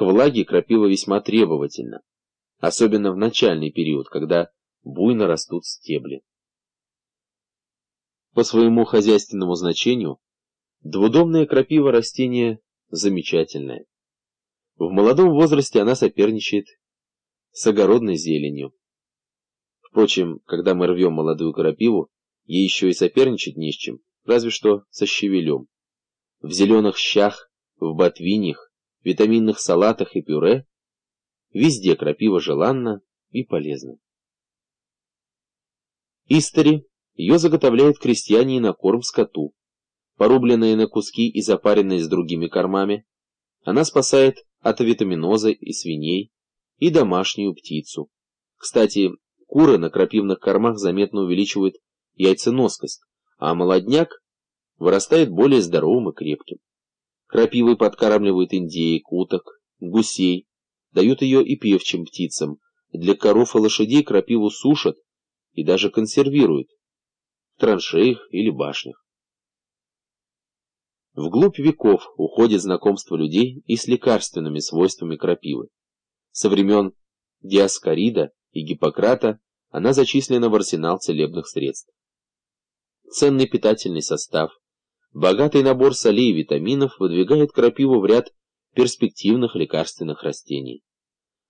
К влаге крапива весьма требовательна, особенно в начальный период, когда буйно растут стебли. По своему хозяйственному значению двудомная крапива растение замечательное. В молодом возрасте она соперничает с огородной зеленью. Впрочем, когда мы рвем молодую крапиву, ей еще и соперничать не с чем, разве что со щавелем. В зеленых щах, в ботвиньях, витаминных салатах и пюре везде крапива желанна и полезна. Истори ее заготовляют крестьяне на корм скоту. Порубленная на куски и запаренная с другими кормами, она спасает от витаминоза и свиней, и домашнюю птицу. Кстати, куры на крапивных кормах заметно увеличивают яйценоскость, а молодняк вырастает более здоровым и крепким. Крапивы подкармливают индеек, уток, гусей, дают ее и певчим птицам. Для коров и лошадей крапиву сушат и даже консервируют в траншеях или башнях. Вглубь веков уходит знакомство людей и с лекарственными свойствами крапивы. Со времен Диаскорида и Гиппократа она зачислена в арсенал целебных средств. Ценный питательный состав, богатый набор солей и витаминов выдвигает крапиву в ряд перспективных лекарственных растений.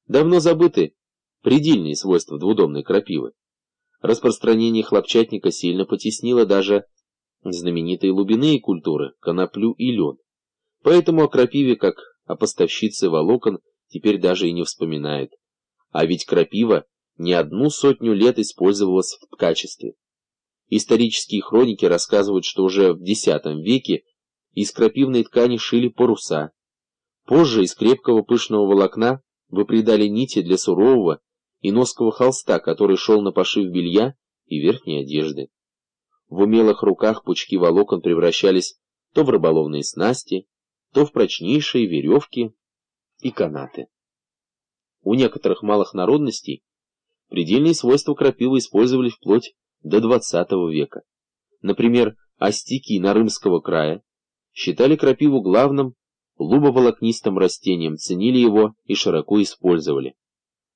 Давно забыты предельные свойства двудомной крапивы. Распространение хлопчатника сильно потеснило даже знаменитые лубяные культуры, коноплю и лен. Поэтому о крапиве, как о поставщице волокон, теперь даже и не вспоминают. А ведь крапива не одну сотню лет использовалась в качестве. Исторические хроники рассказывают, что уже в X веке из крапивной ткани шили паруса. Позже из крепкого пышного волокна выпредали нити для сурового и ноского холста, который шел на пошив белья и верхней одежды. В умелых руках пучки волокон превращались то в рыболовные снасти, то в прочнейшие веревки и канаты. У некоторых малых народностей предельные свойства крапивы использовали вплоть до XX века. Например, астики Нарымского края считали крапиву главным лубоволокнистым растением, ценили его и широко использовали.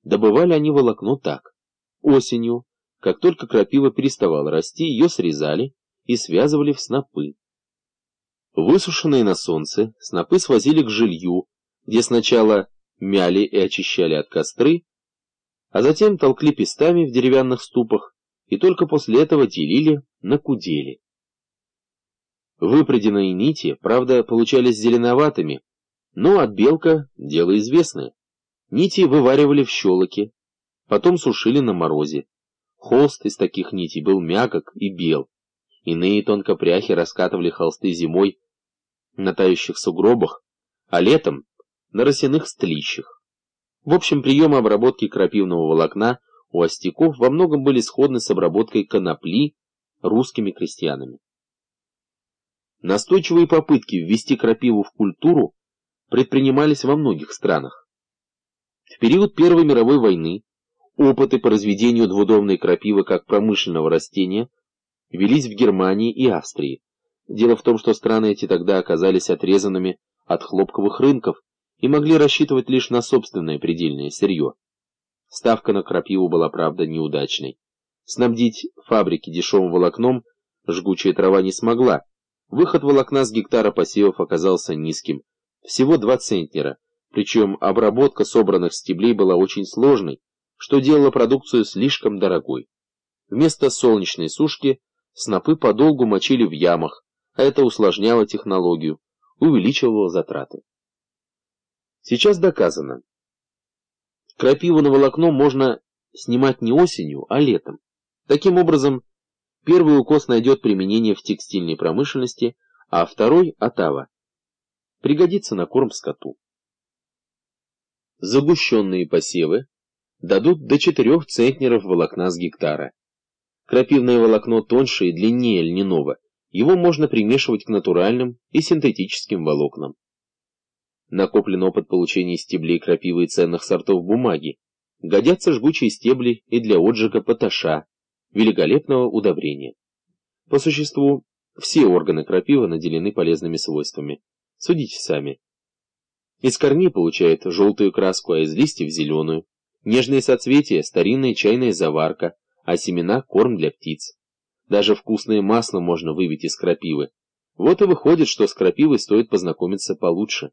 Добывали они волокно так. Осенью, как только крапива переставала расти, ее срезали и связывали в снопы. Высушенные на солнце, снопы свозили к жилью, где сначала мяли и очищали от костры, а затем толкли пестами в деревянных ступах и только после этого делили на кудели. Выпреденные нити, правда, получались зеленоватыми, но от белка дело известное. Нити вываривали в щелоке, потом сушили на морозе. Холст из таких нитей был мягок и бел. Иные тонкопряхи раскатывали холсты зимой на тающих сугробах, а летом на росяных стлищах. В общем, приемы обработки крапивного волокна у остяков во многом были сходны с обработкой конопли русскими крестьянами. Настойчивые попытки ввести крапиву в культуру предпринимались во многих странах. В период Первой мировой войны опыты по разведению двудомной крапивы как промышленного растения велись в Германии и Австрии. Дело в том, что страны эти тогда оказались отрезанными от хлопковых рынков, и могли рассчитывать лишь на собственное предельное сырье. Ставка на крапиву была, правда, неудачной. Снабдить фабрики дешевым волокном жгучая трава не смогла. Выход волокна с гектара посевов оказался низким, всего 2 центнера, причем обработка собранных стеблей была очень сложной, что делало продукцию слишком дорогой. Вместо солнечной сушки снопы подолгу мочили в ямах, а это усложняло технологию, увеличивало затраты. Сейчас доказано. Крапиву на волокно можно снимать не осенью, а летом. Таким образом, первый укос найдет применение в текстильной промышленности, а второй – отава. Пригодится на корм скоту. Загущенные посевы дадут до 4 центнеров волокна с гектара. Крапивное волокно тоньше и длиннее льняного, его можно примешивать к натуральным и синтетическим волокнам. Накоплен опыт получения стеблей крапивы и ценных сортов бумаги. Годятся жгучие стебли и для отжига поташа, великолепного удобрения. По существу, все органы крапивы наделены полезными свойствами. Судите сами. Из корней получает желтую краску, а из листьев зеленую. Нежные соцветия – старинная чайная заварка, а семена – корм для птиц. Даже вкусное масло можно выбить из крапивы. Вот и выходит, что с крапивой стоит познакомиться получше.